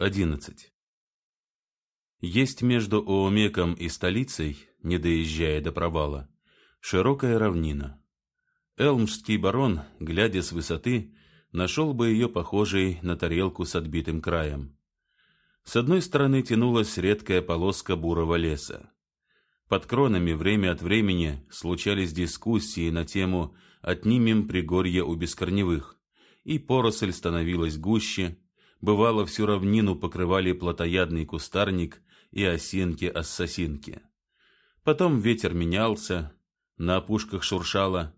11. Есть между Оомеком и столицей, не доезжая до провала, широкая равнина. Элмский барон, глядя с высоты, нашел бы ее похожей на тарелку с отбитым краем. С одной стороны тянулась редкая полоска бурого леса. Под кронами время от времени случались дискуссии на тему «Отнимем пригорье у бескорневых», и поросль становилась гуще, бывало всю равнину покрывали плотоядный кустарник и осинки-ассасинки. Потом ветер менялся, на опушках шуршало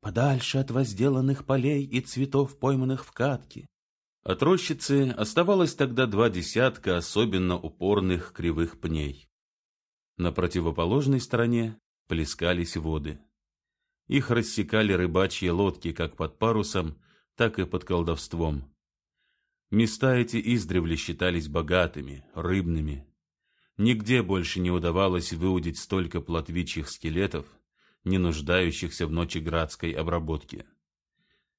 «подальше от возделанных полей и цветов, пойманных в катке». От рощицы оставалось тогда два десятка особенно упорных кривых пней. На противоположной стороне плескались воды. Их рассекали рыбачьи лодки как под парусом, так и под колдовством. Места эти издревле считались богатыми, рыбными. Нигде больше не удавалось выудить столько плотвичьих скелетов, не нуждающихся в ночеградской обработке.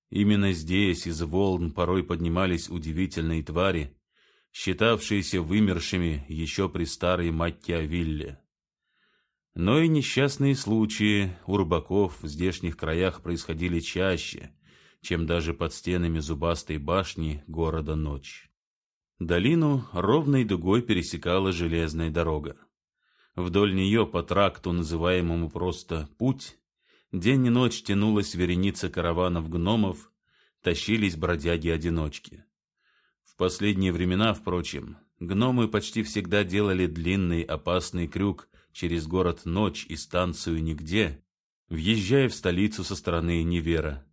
Именно здесь из волн порой поднимались удивительные твари, считавшиеся вымершими еще при старой Маттиавилле. Но и несчастные случаи у рыбаков в здешних краях происходили чаще, чем даже под стенами зубастой башни города Ночь. Долину ровной дугой пересекала железная дорога. Вдоль нее по тракту, называемому просто «Путь», день и ночь тянулась вереница караванов гномов, тащились бродяги-одиночки. В последние времена, впрочем, гномы почти всегда делали длинный опасный крюк через город Ночь и станцию Нигде, въезжая в столицу со стороны Невера.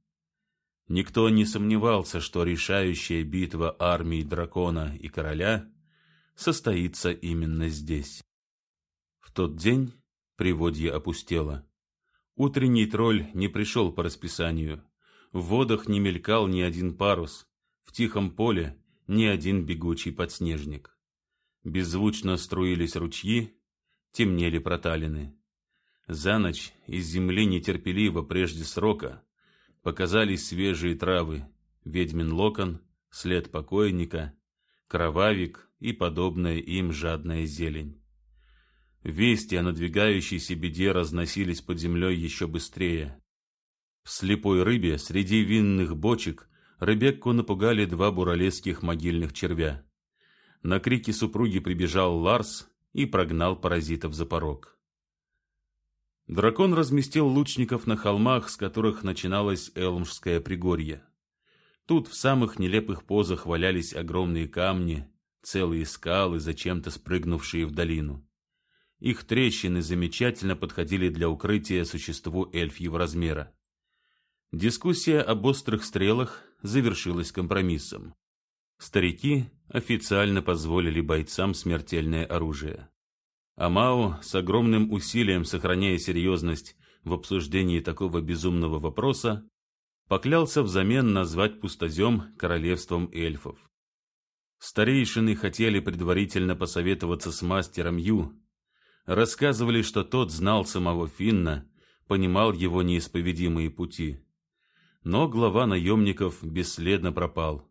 Никто не сомневался, что решающая битва армии дракона и короля состоится именно здесь. В тот день приводье опустело. Утренний тролль не пришел по расписанию. В водах не мелькал ни один парус, в тихом поле ни один бегучий подснежник. Беззвучно струились ручьи, темнели проталины. За ночь из земли нетерпеливо прежде срока показались свежие травы, ведьмин локон, след покойника, кровавик и подобная им жадная зелень. Вести о надвигающейся беде разносились под землей еще быстрее. В слепой рыбе среди винных бочек Ребекку напугали два буралесских могильных червя. На крики супруги прибежал Ларс и прогнал паразитов за порог. Дракон разместил лучников на холмах, с которых начиналось Элмшское пригорье. Тут в самых нелепых позах валялись огромные камни, целые скалы, зачем-то спрыгнувшие в долину. Их трещины замечательно подходили для укрытия существу эльфьего размера. Дискуссия об острых стрелах завершилась компромиссом. Старики официально позволили бойцам смертельное оружие. Амао с огромным усилием сохраняя серьезность в обсуждении такого безумного вопроса, поклялся взамен назвать пустозем королевством эльфов. Старейшины хотели предварительно посоветоваться с мастером Ю, рассказывали, что тот знал самого Финна, понимал его неисповедимые пути. Но глава наемников бесследно пропал.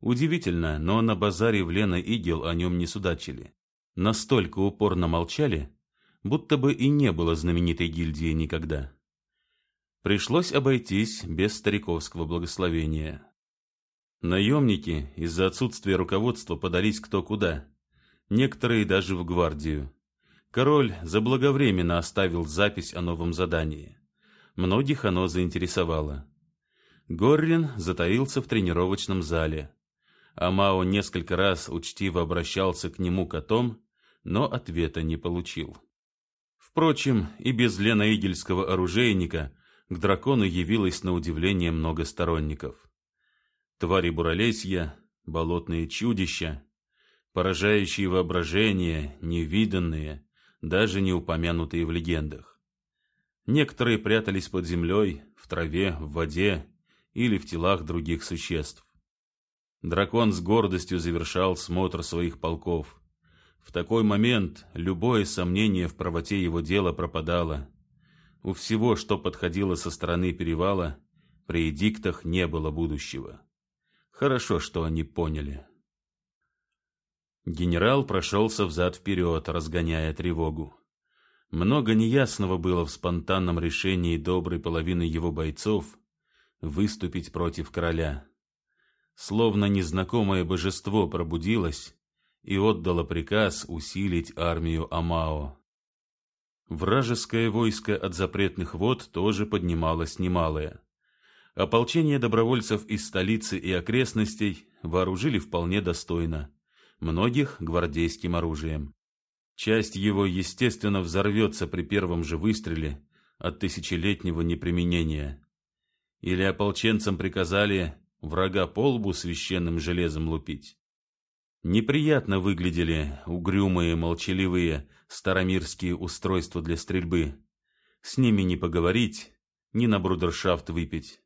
Удивительно, но на базаре в Лена-Игел о нем не судачили настолько упорно молчали, будто бы и не было знаменитой гильдии никогда. Пришлось обойтись без стариковского благословения. Наемники из-за отсутствия руководства подались кто куда, некоторые даже в гвардию. Король заблаговременно оставил запись о новом задании. Многих оно заинтересовало. Горрин затаился в тренировочном зале. Амао несколько раз учтиво обращался к нему котом, но ответа не получил. Впрочем, и без леноигельского оружейника к дракону явилось на удивление много сторонников. Твари буралесья, болотные чудища, поражающие воображение, невиданные, даже не упомянутые в легендах. Некоторые прятались под землей, в траве, в воде или в телах других существ. Дракон с гордостью завершал смотр своих полков. В такой момент любое сомнение в правоте его дела пропадало. У всего, что подходило со стороны перевала, при эдиктах не было будущего. Хорошо, что они поняли. Генерал прошелся взад-вперед, разгоняя тревогу. Много неясного было в спонтанном решении доброй половины его бойцов выступить против короля. Словно незнакомое божество пробудилось и отдало приказ усилить армию Амао. Вражеское войско от запретных вод тоже поднималось немалое. Ополчение добровольцев из столицы и окрестностей вооружили вполне достойно, многих гвардейским оружием. Часть его, естественно, взорвется при первом же выстреле от тысячелетнего неприменения. Или ополченцам приказали врага по лбу священным железом лупить. Неприятно выглядели угрюмые, молчаливые старомирские устройства для стрельбы. С ними не поговорить, ни на брудершафт выпить.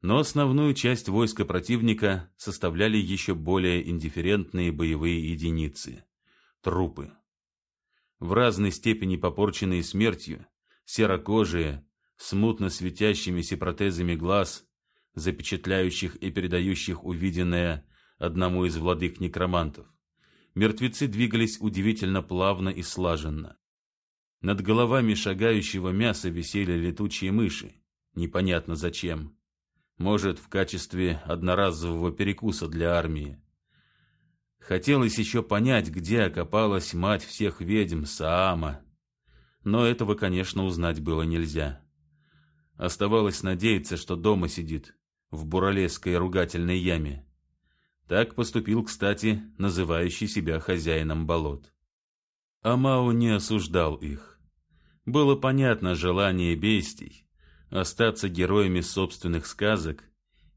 Но основную часть войска противника составляли еще более индифферентные боевые единицы – трупы. В разной степени попорченные смертью, серокожие, смутно светящимися протезами глаз, запечатляющих и передающих увиденное одному из владык некромантов. Мертвецы двигались удивительно плавно и слаженно. Над головами шагающего мяса висели летучие мыши, непонятно зачем. Может, в качестве одноразового перекуса для армии. Хотелось еще понять, где окопалась мать всех ведьм, Саама. Но этого, конечно, узнать было нельзя. Оставалось надеяться, что дома сидит, в буралесской ругательной яме. Так поступил, кстати, называющий себя хозяином болот. Амао не осуждал их. Было понятно желание бестий, остаться героями собственных сказок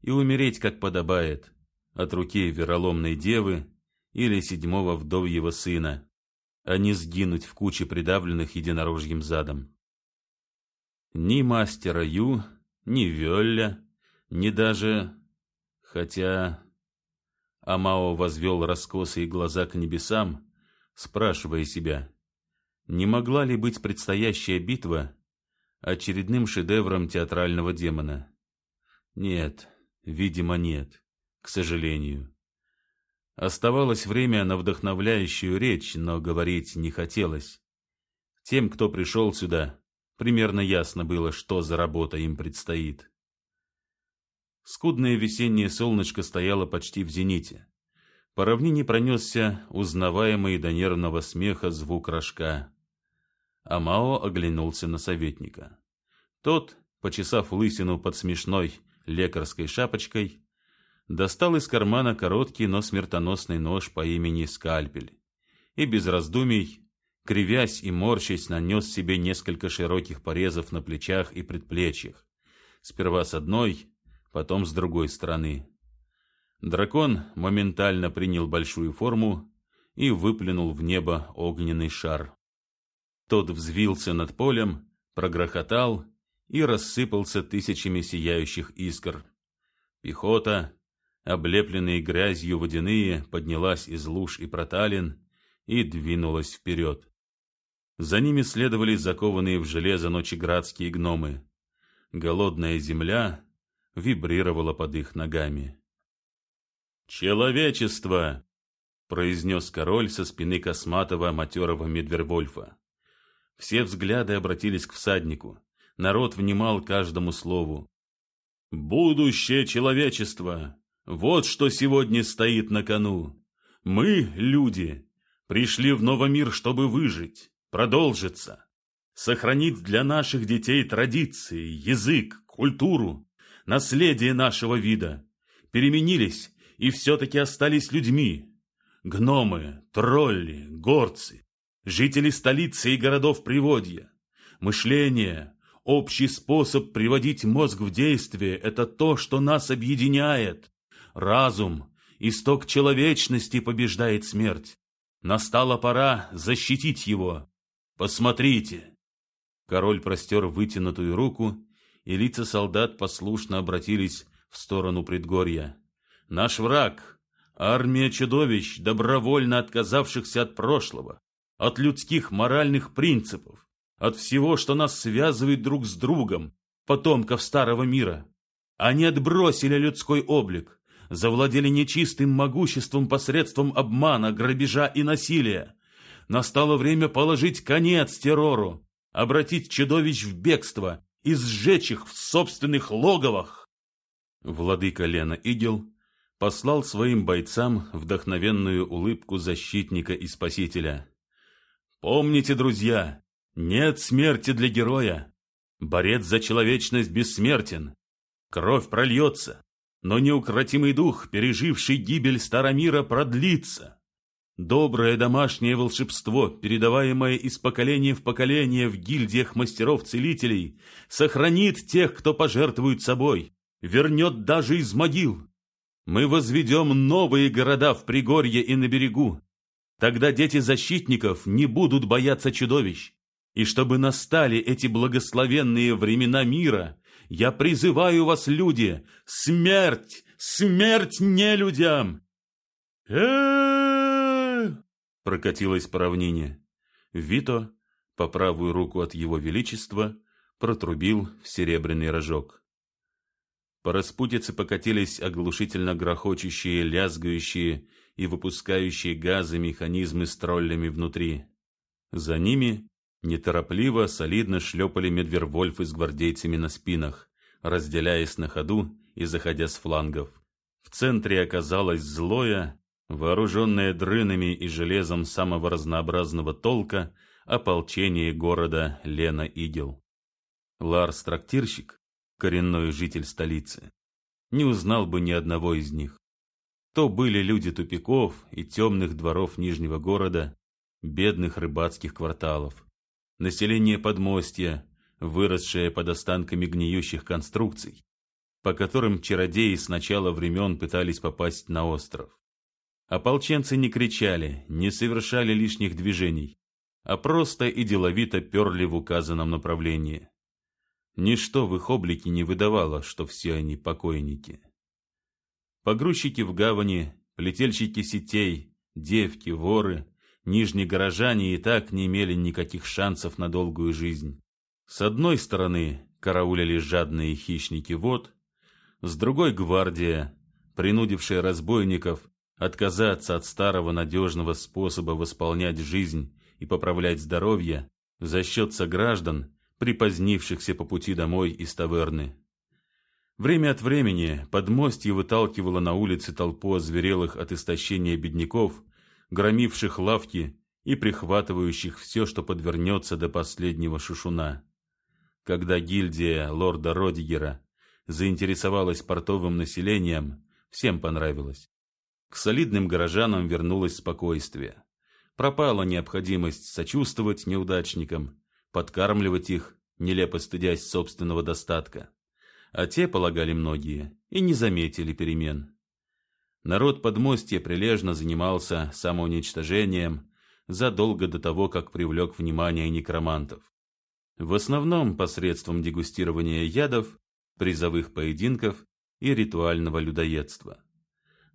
и умереть, как подобает, от руки вероломной девы или седьмого вдовьего сына, а не сгинуть в куче придавленных единорожьим задом. Ни мастера Ю, ни Вёлля, ни даже... Хотя... Амао возвел раскосые глаза к небесам, спрашивая себя, не могла ли быть предстоящая битва очередным шедевром театрального демона. Нет, видимо, нет, к сожалению. Оставалось время на вдохновляющую речь, но говорить не хотелось. Тем, кто пришел сюда, примерно ясно было, что за работа им предстоит. Скудное весеннее солнышко стояло почти в зените. По равнине пронесся узнаваемый до нервного смеха звук рожка. Амао оглянулся на советника. Тот, почесав лысину под смешной лекарской шапочкой, достал из кармана короткий, но смертоносный нож по имени Скальпель и без раздумий, кривясь и морщась, нанес себе несколько широких порезов на плечах и предплечьях, сперва с одной, потом с другой стороны. Дракон моментально принял большую форму и выплюнул в небо огненный шар. Тот взвился над полем, прогрохотал и рассыпался тысячами сияющих искр. Пехота, облепленные грязью водяные, поднялась из луж и проталин и двинулась вперед. За ними следовали закованные в железо ночеградские гномы. Голодная земля вибрировала под их ногами. «Человечество!» — произнес король со спины косматого матерого Медвервольфа. Все взгляды обратились к всаднику. Народ внимал каждому слову. «Будущее человечества! Вот что сегодня стоит на кону! Мы, люди, пришли в новый мир, чтобы выжить, продолжиться, сохранить для наших детей традиции, язык, культуру, наследие нашего вида. Переменились и все-таки остались людьми. Гномы, тролли, горцы, жители столицы и городов приводья. Мышление, общий способ приводить мозг в действие – это то, что нас объединяет. Разум, исток человечности побеждает смерть. Настала пора защитить его. Посмотрите. Король простер вытянутую руку, и лица солдат послушно обратились в сторону предгорья. Наш враг – армия чудовищ, добровольно отказавшихся от прошлого, от людских моральных принципов, от всего, что нас связывает друг с другом, потомков старого мира. Они отбросили людской облик, завладели нечистым могуществом посредством обмана, грабежа и насилия. Настало время положить конец террору, обратить чудовищ в бегство и сжечь их в собственных логовах. Владыка Лена Игел послал своим бойцам вдохновенную улыбку защитника и спасителя. «Помните, друзья, нет смерти для героя. Борец за человечность бессмертен. Кровь прольется, но неукротимый дух, переживший гибель Старомира, продлится. Доброе домашнее волшебство, передаваемое из поколения в поколение в гильдиях мастеров-целителей, сохранит тех, кто пожертвует собой, вернет даже из могил. Мы возведем новые города в Пригорье и на берегу. Тогда дети защитников не будут бояться чудовищ. И чтобы настали эти благословенные времена мира, я призываю вас, люди, смерть, смерть не людям! э прокатилось по равнине. Вито, по правую руку от его величества, протрубил в серебряный рожок. По распутице покатились оглушительно грохочущие, лязгающие и выпускающие газы механизмы с троллями внутри. За ними неторопливо, солидно шлепали медвервольфы с гвардейцами на спинах, разделяясь на ходу и заходя с флангов. В центре оказалось злое, вооруженное дрынами и железом самого разнообразного толка, ополчение города Лена-Игел. Ларс-трактирщик, коренной житель столицы, не узнал бы ни одного из них. То были люди тупиков и темных дворов Нижнего города, бедных рыбацких кварталов. Население подмостья, выросшее под останками гниющих конструкций, по которым чародеи с начала времен пытались попасть на остров. Ополченцы не кричали, не совершали лишних движений, а просто и деловито перли в указанном направлении. Ничто в их облике не выдавало, что все они покойники. Погрузчики в гавани, плетельщики сетей, девки, воры, нижние горожане и так не имели никаких шансов на долгую жизнь. С одной стороны караулили жадные хищники вод, с другой — гвардия, принудившая разбойников отказаться от старого надежного способа восполнять жизнь и поправлять здоровье за счет сограждан, припозднившихся по пути домой из таверны. Время от времени подмостье выталкивало на улицы толпу озверелых от истощения бедняков, громивших лавки и прихватывающих все, что подвернется до последнего шушуна. Когда гильдия лорда Родигера заинтересовалась портовым населением, всем понравилось. К солидным горожанам вернулось спокойствие. Пропала необходимость сочувствовать неудачникам, подкармливать их, нелепо стыдясь собственного достатка. А те, полагали многие, и не заметили перемен. Народ подмостья прилежно занимался самоуничтожением задолго до того, как привлек внимание некромантов. В основном посредством дегустирования ядов, призовых поединков и ритуального людоедства.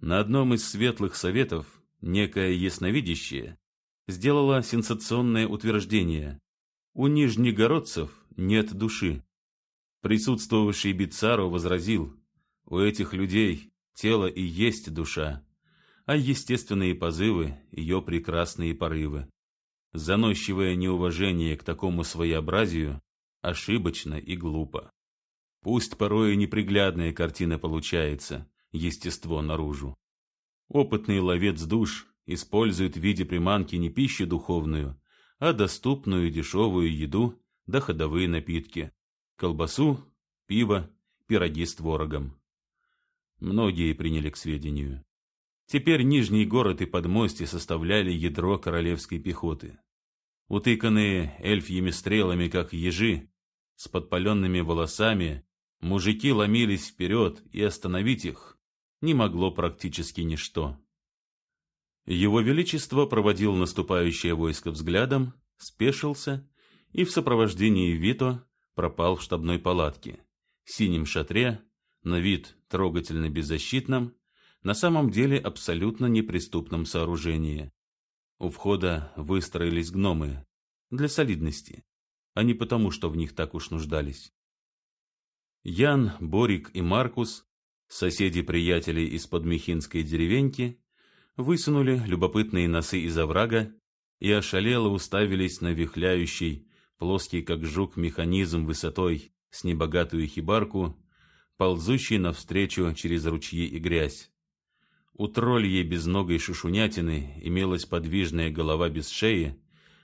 На одном из светлых советов некое ясновидящее сделало сенсационное утверждение у нижнегородцев нет души. Присутствовавший Бицаро возразил, у этих людей тело и есть душа, а естественные позывы – ее прекрасные порывы. Заносчивое неуважение к такому своеобразию ошибочно и глупо. Пусть порой и неприглядная картина получается, естество наружу. Опытный ловец душ использует в виде приманки не пищу духовную, а доступную дешевую еду да ходовые напитки, колбасу, пиво, пироги с творогом. Многие приняли к сведению. Теперь Нижний город и подмостье составляли ядро королевской пехоты. Утыканные эльфьими стрелами, как ежи, с подпаленными волосами, мужики ломились вперед, и остановить их не могло практически ничто. Его Величество проводил наступающее войско взглядом, спешился и в сопровождении Вито пропал в штабной палатке, синем шатре, на вид трогательно беззащитном, на самом деле абсолютно неприступном сооружении. У входа выстроились гномы для солидности, а не потому, что в них так уж нуждались. Ян, Борик и Маркус Соседи-приятели из-под Михинской деревеньки высунули любопытные носы из оврага и ошалело уставились на вихляющий, плоский как жук механизм высотой с небогатую хибарку, ползущий навстречу через ручьи и грязь. У тролльей безногой шушунятины имелась подвижная голова без шеи,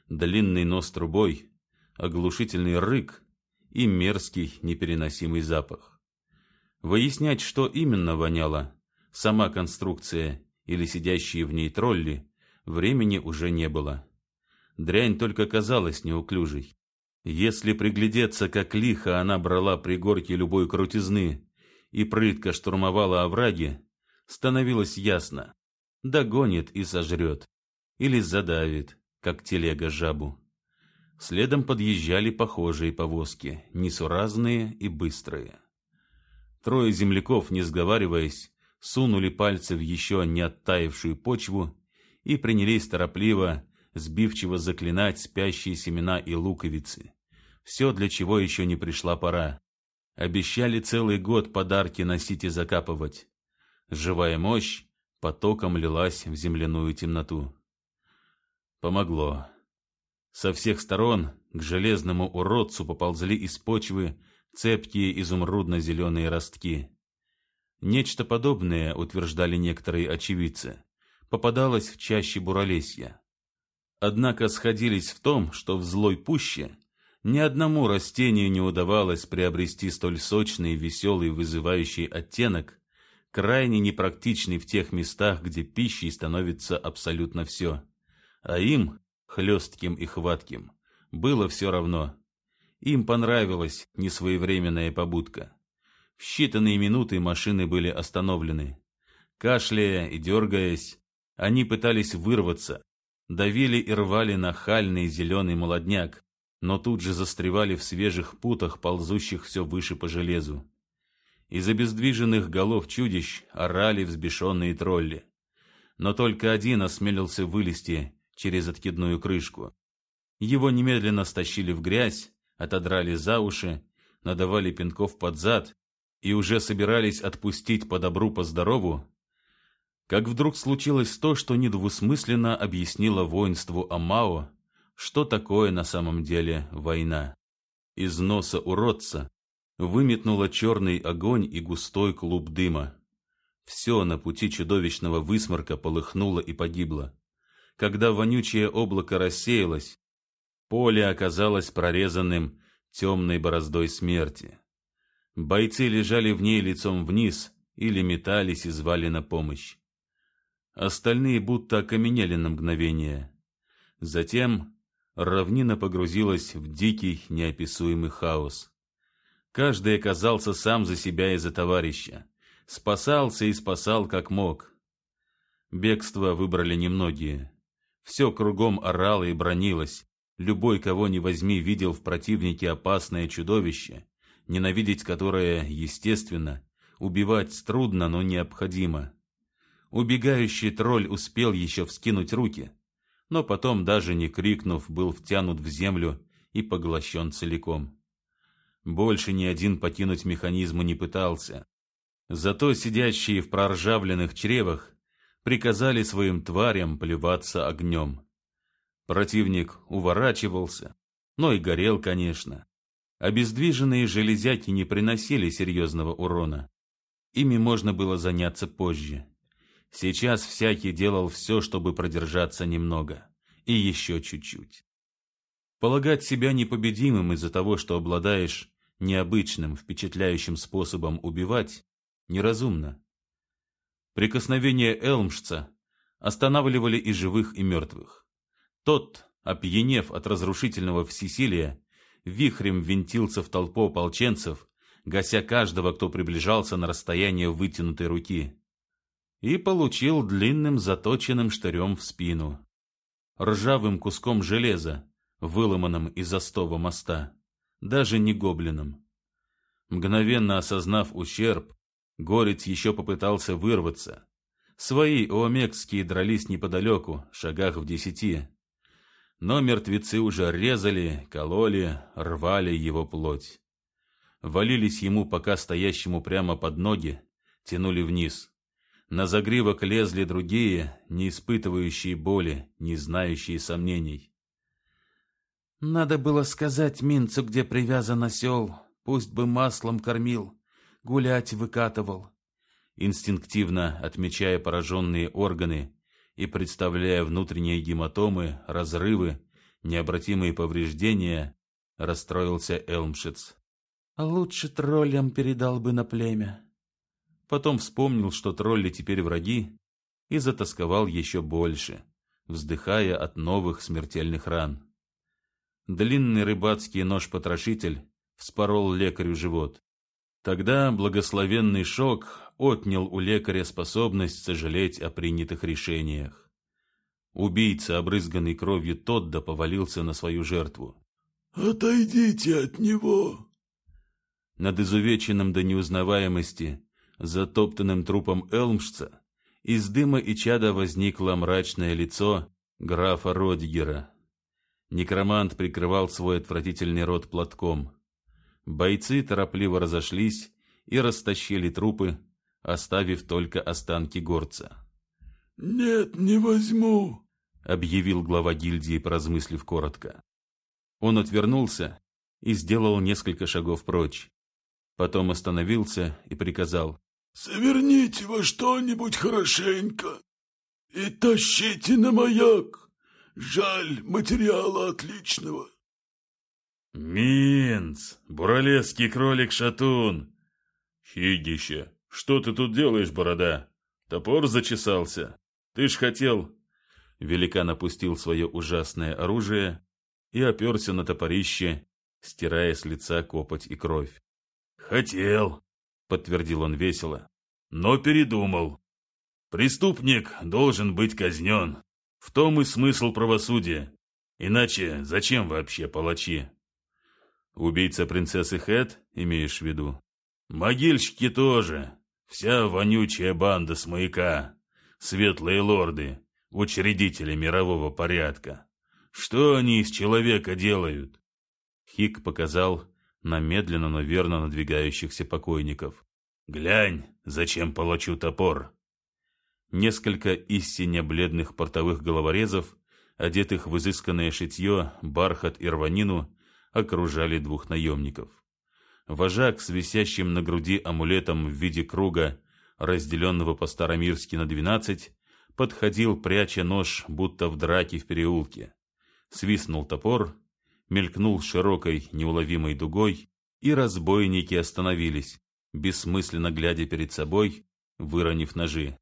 длинный нос трубой, оглушительный рык и мерзкий непереносимый запах. Выяснять, что именно воняло, сама конструкция или сидящие в ней тролли, времени уже не было. Дрянь только казалась неуклюжей. Если приглядеться, как лихо она брала пригорки любой крутизны и прытко штурмовала овраги, становилось ясно. Догонит и сожрет. Или задавит, как телега жабу. Следом подъезжали похожие повозки, несуразные и быстрые. Трое земляков, не сговариваясь, сунули пальцы в еще не оттаившую почву и принялись торопливо, сбивчиво заклинать спящие семена и луковицы. Все, для чего еще не пришла пора. Обещали целый год подарки носить и закапывать. Живая мощь потоком лилась в земляную темноту. Помогло. Со всех сторон к железному уродцу поползли из почвы цепкие изумрудно-зеленые ростки. Нечто подобное, утверждали некоторые очевидцы, попадалось в чаще буролесья. Однако сходились в том, что в злой пуще ни одному растению не удавалось приобрести столь сочный, веселый, вызывающий оттенок, крайне непрактичный в тех местах, где пищей становится абсолютно все. А им, хлестким и хватким, было все равно. Им понравилась несвоевременная побудка. В считанные минуты машины были остановлены. Кашляя и дергаясь, они пытались вырваться, давили и рвали нахальный зеленый молодняк, но тут же застревали в свежих путах, ползущих все выше по железу. Из обездвиженных голов чудищ орали взбешенные тролли. Но только один осмелился вылезти через откидную крышку. Его немедленно стащили в грязь, отодрали за уши, надавали пинков под зад и уже собирались отпустить по добру, по здорову, как вдруг случилось то, что недвусмысленно объяснило воинству Амао, что такое на самом деле война. Из носа уродца выметнуло черный огонь и густой клуб дыма. Все на пути чудовищного высморка полыхнуло и погибло. Когда вонючее облако рассеялось, поле оказалось прорезанным темной бороздой смерти. Бойцы лежали в ней лицом вниз или метались и звали на помощь. Остальные будто окаменели на мгновение. Затем равнина погрузилась в дикий, неописуемый хаос. Каждый оказался сам за себя и за товарища. Спасался и спасал как мог. Бегство выбрали немногие. Все кругом орало и бронилось. Любой, кого ни возьми, видел в противнике опасное чудовище, ненавидеть которое естественно, убивать трудно, но необходимо. Убегающий тролль успел еще вскинуть руки, но потом, даже не крикнув, был втянут в землю и поглощен целиком. Больше ни один покинуть механизмы не пытался. Зато сидящие в проржавленных чревах приказали своим тварям плеваться огнем. Противник уворачивался, но и горел, конечно. Обездвиженные железяки не приносили серьезного урона. Ими можно было заняться позже. Сейчас всякий делал все, чтобы продержаться немного. И еще чуть-чуть. Полагать себя непобедимым из-за того, что обладаешь необычным, впечатляющим способом убивать, неразумно. Прикосновения Элмшца останавливали и живых, и мертвых. Тот, опьянев от разрушительного всесилия, вихрем винтился в толпу ополченцев, гася каждого, кто приближался на расстояние вытянутой руки, и получил длинным заточенным штырем в спину, ржавым куском железа, выломанным из остова моста, даже не гоблином. Мгновенно осознав ущерб, горец еще попытался вырваться. Свои оомекские дрались неподалеку, шагах в десяти, но мертвецы уже резали, кололи, рвали его плоть. Валились ему пока стоящему прямо под ноги, тянули вниз. На загривок лезли другие, не испытывающие боли, не знающие сомнений. Надо было сказать Минцу, где привязан осел, пусть бы маслом кормил, гулять выкатывал. Инстинктивно отмечая пораженные органы и представляя внутренние гематомы, разрывы, необратимые повреждения, расстроился Элмшиц. Лучше троллям передал бы на племя. Потом вспомнил, что тролли теперь враги, и затасковал еще больше, вздыхая от новых смертельных ран. Длинный рыбацкий нож-потрошитель вспорол лекарю живот. Тогда благословенный шок отнял у лекаря способность сожалеть о принятых решениях. Убийца, обрызганный кровью Тодда, повалился на свою жертву. «Отойдите от него!» Над изувеченным до неузнаваемости, затоптанным трупом Элмшца, из дыма и чада возникло мрачное лицо графа Родигера. Некромант прикрывал свой отвратительный рот платком. Бойцы торопливо разошлись и растащили трупы, оставив только останки горца. «Нет, не возьму», — объявил глава гильдии, поразмыслив коротко. Он отвернулся и сделал несколько шагов прочь. Потом остановился и приказал. «Сверните во что-нибудь хорошенько и тащите на маяк». Жаль, материала отличного. Минц, буралесский кролик-шатун. Хигище, что ты тут делаешь, борода? Топор зачесался. Ты ж хотел... Великан опустил свое ужасное оружие и оперся на топорище, стирая с лица копоть и кровь. «Хотел», — подтвердил он весело, — «но передумал. Преступник должен быть казнен. В том и смысл правосудия. Иначе зачем вообще палачи? Убийца принцессы Хэт, имеешь в виду? Могильщики тоже. Вся вонючая банда с маяка. Светлые лорды, учредители мирового порядка. Что они из человека делают? Хик показал на медленно, но верно надвигающихся покойников. Глянь, зачем палачу топор? Несколько истинно бледных портовых головорезов, одетых в изысканное шитье, бархат и рванину, окружали двух наемников. Вожак с висящим на груди амулетом в виде круга, разделенного по-старомирски на двенадцать, подходил, пряча нож, будто в драке в переулке. Свистнул топор, мелькнул широкой, неуловимой дугой, и разбойники остановились, бессмысленно глядя перед собой, выронив ножи.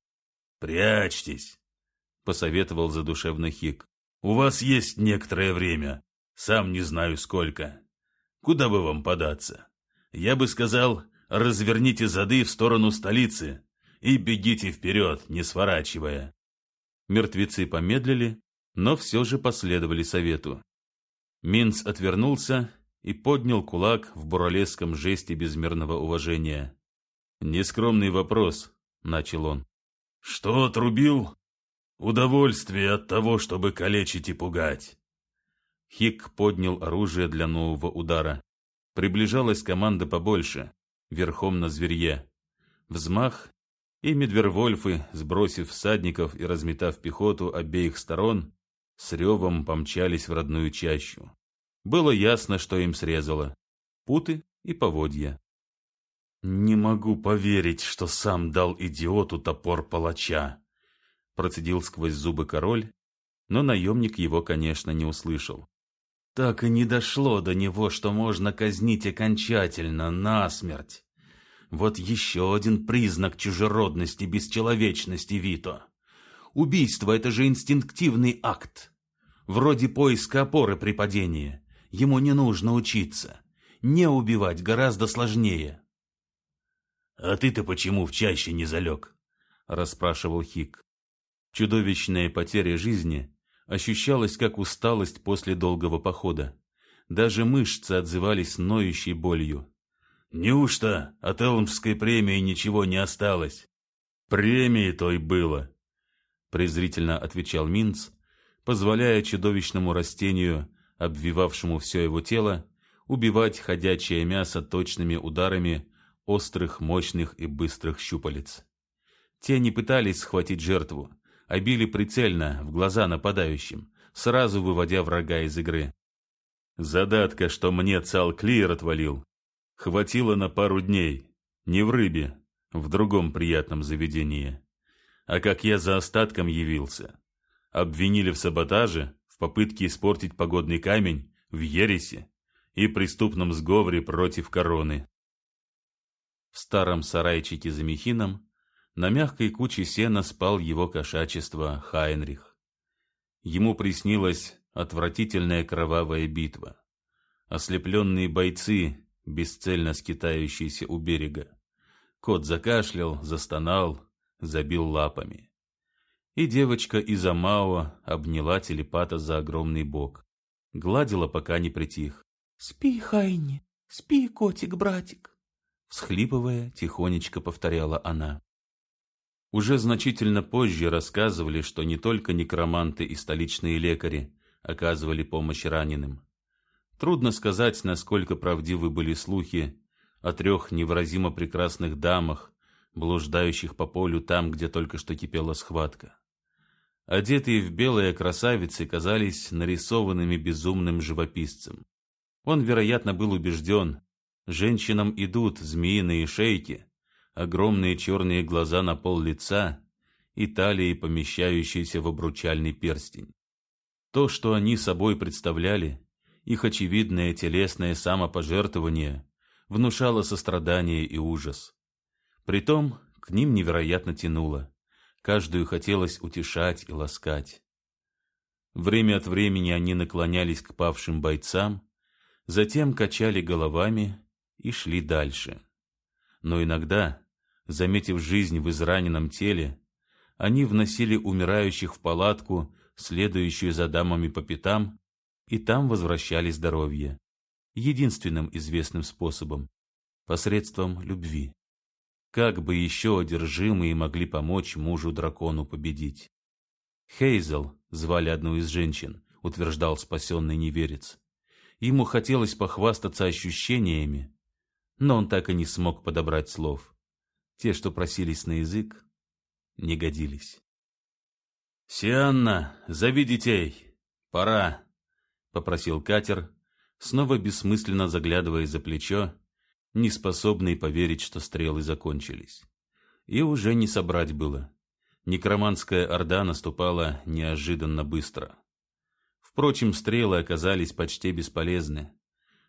«Прячьтесь», — посоветовал задушевный Хик. «У вас есть некоторое время, сам не знаю сколько. Куда бы вам податься? Я бы сказал, разверните зады в сторону столицы и бегите вперед, не сворачивая». Мертвецы помедлили, но все же последовали совету. Минц отвернулся и поднял кулак в буралесском жесте безмерного уважения. «Нескромный вопрос», — начал он. Что отрубил? Удовольствие от того, чтобы калечить и пугать. Хик поднял оружие для нового удара. Приближалась команда побольше, верхом на зверье. Взмах, и медвервольфы, сбросив всадников и разметав пехоту обеих сторон, с ревом помчались в родную чащу. Было ясно, что им срезало. Путы и поводья. «Не могу поверить, что сам дал идиоту топор палача», процедил сквозь зубы король, но наемник его, конечно, не услышал. Так и не дошло до него, что можно казнить окончательно, насмерть. Вот еще один признак чужеродности, бесчеловечности Вито. Убийство — это же инстинктивный акт. Вроде поиска опоры при падении. Ему не нужно учиться. Не убивать гораздо сложнее. «А ты-то почему в чаще не залег?» — расспрашивал Хик. Чудовищная потеря жизни ощущалась как усталость после долгого похода. Даже мышцы отзывались ноющей болью. «Неужто от Элмской премии ничего не осталось?» «Премии той было», — презрительно отвечал Минц, позволяя чудовищному растению, обвивавшему все его тело, убивать ходячее мясо точными ударами острых, мощных и быстрых щупалец. Те не пытались схватить жертву, а били прицельно в глаза нападающим, сразу выводя врага из игры. Задатка, что мне цал Клиер отвалил, хватило на пару дней, не в рыбе, в другом приятном заведении. А как я за остатком явился, обвинили в саботаже, в попытке испортить погодный камень, в ересе и преступном сговоре против короны. В старом сарайчике за Михином на мягкой куче сена спал его кошачество Хайнрих. Ему приснилась отвратительная кровавая битва. Ослепленные бойцы, бесцельно скитающиеся у берега. Кот закашлял, застонал, забил лапами. И девочка из Амао обняла телепата за огромный бок. Гладила, пока не притих. «Спи, Хайни, спи, котик-братик!» Всхлипывая, тихонечко повторяла она. Уже значительно позже рассказывали, что не только некроманты и столичные лекари оказывали помощь раненым. Трудно сказать, насколько правдивы были слухи о трех невыразимо прекрасных дамах, блуждающих по полю там, где только что кипела схватка. Одетые в белые красавицы казались нарисованными безумным живописцем. Он, вероятно, был убежден, женщинам идут змеиные шейки, огромные черные глаза на пол лица и талии, помещающиеся в обручальный перстень. То, что они собой представляли, их очевидное телесное самопожертвование, внушало сострадание и ужас. Притом к ним невероятно тянуло. Каждую хотелось утешать и ласкать. Время от времени они наклонялись к павшим бойцам, затем качали головами и шли дальше. Но иногда, заметив жизнь в израненном теле, они вносили умирающих в палатку, следующую за дамами по пятам, и там возвращали здоровье, единственным известным способом, посредством любви. Как бы еще одержимые могли помочь мужу-дракону победить? Хейзел, звали одну из женщин, утверждал спасенный неверец. Ему хотелось похвастаться ощущениями, но он так и не смог подобрать слов. Те, что просились на язык, не годились. «Сианна, зови детей! Пора!» — попросил катер, снова бессмысленно заглядывая за плечо, не способный поверить, что стрелы закончились. И уже не собрать было. Некроманская орда наступала неожиданно быстро. Впрочем, стрелы оказались почти бесполезны.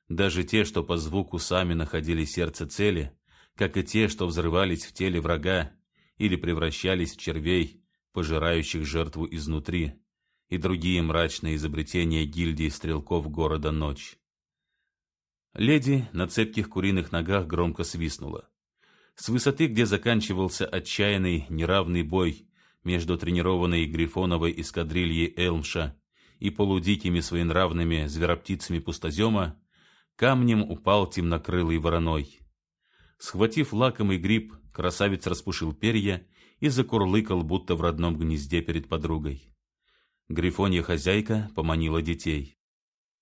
Даже те, что по звуку сами находили сердце цели, как и те, что взрывались в теле врага или превращались в червей, пожирающих жертву изнутри, и другие мрачные изобретения гильдии стрелков города Ночь. Леди на цепких куриных ногах громко свистнула. С высоты, где заканчивался отчаянный неравный бой между тренированной грифоновой эскадрильей Элмша и полудикими своенравными звероптицами пустозема, камнем упал темнокрылый вороной. Схватив лакомый гриб, красавец распушил перья и закурлыкал, будто в родном гнезде перед подругой. Грифонья хозяйка поманила детей.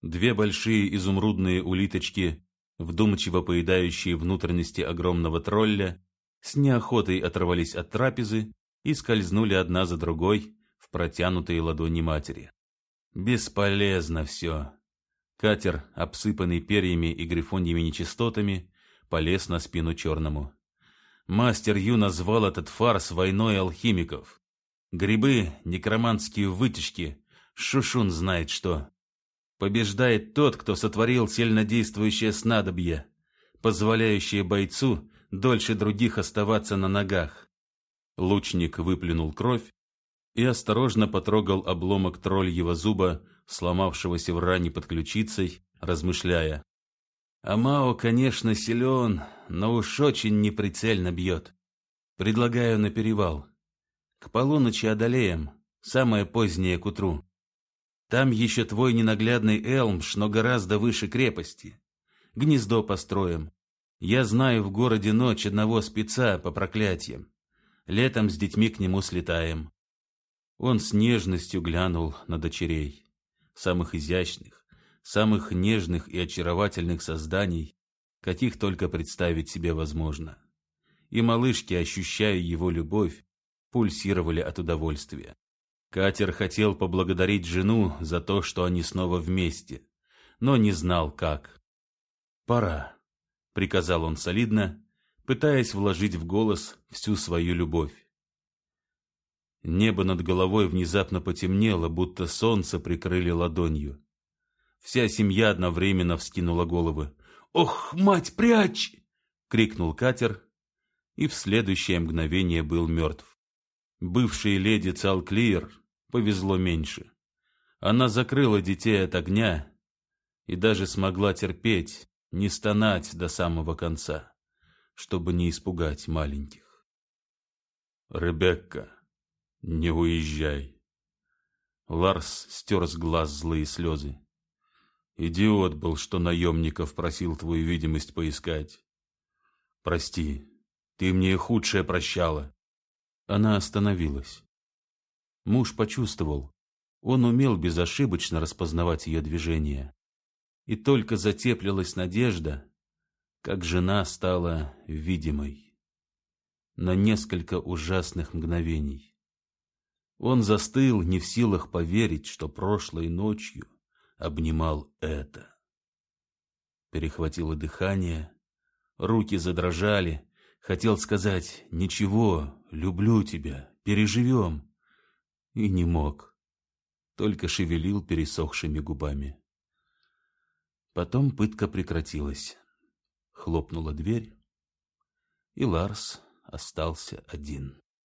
Две большие изумрудные улиточки, вдумчиво поедающие внутренности огромного тролля, с неохотой оторвались от трапезы и скользнули одна за другой в протянутые ладони матери. Бесполезно все. Катер, обсыпанный перьями и грифоньими нечистотами, полез на спину черному. Мастер Ю назвал этот фарс войной алхимиков. Грибы, некроманские вытяжки, шушун знает что. Побеждает тот, кто сотворил сильнодействующее снадобье, позволяющее бойцу дольше других оставаться на ногах. Лучник выплюнул кровь и осторожно потрогал обломок тролльего зуба, сломавшегося в ране под ключицей, размышляя. Амао, конечно, силен, но уж очень неприцельно бьет. Предлагаю на перевал. К полуночи одолеем, самое позднее к утру. Там еще твой ненаглядный Элмш, но гораздо выше крепости. Гнездо построим. Я знаю в городе ночь одного спеца по проклятиям. Летом с детьми к нему слетаем. Он с нежностью глянул на дочерей, самых изящных, самых нежных и очаровательных созданий, каких только представить себе возможно. И малышки, ощущая его любовь, пульсировали от удовольствия. Катер хотел поблагодарить жену за то, что они снова вместе, но не знал, как. «Пора», — приказал он солидно, пытаясь вложить в голос всю свою любовь. Небо над головой внезапно потемнело, будто солнце прикрыли ладонью. Вся семья одновременно вскинула головы. «Ох, мать, прячь!» — крикнул катер, и в следующее мгновение был мертв. Бывшей леди Цалклиер повезло меньше. Она закрыла детей от огня и даже смогла терпеть, не стонать до самого конца чтобы не испугать маленьких. «Ребекка, не уезжай!» Ларс стер с глаз злые слезы. «Идиот был, что наемников просил твою видимость поискать. Прости, ты мне худшее прощала». Она остановилась. Муж почувствовал, он умел безошибочно распознавать ее движения. И только затеплилась надежда, как жена стала видимой на несколько ужасных мгновений. Он застыл, не в силах поверить, что прошлой ночью обнимал это. Перехватило дыхание, руки задрожали, хотел сказать «Ничего, люблю тебя, переживем», и не мог, только шевелил пересохшими губами. Потом пытка прекратилась. Хлопнула дверь, и Ларс остался один.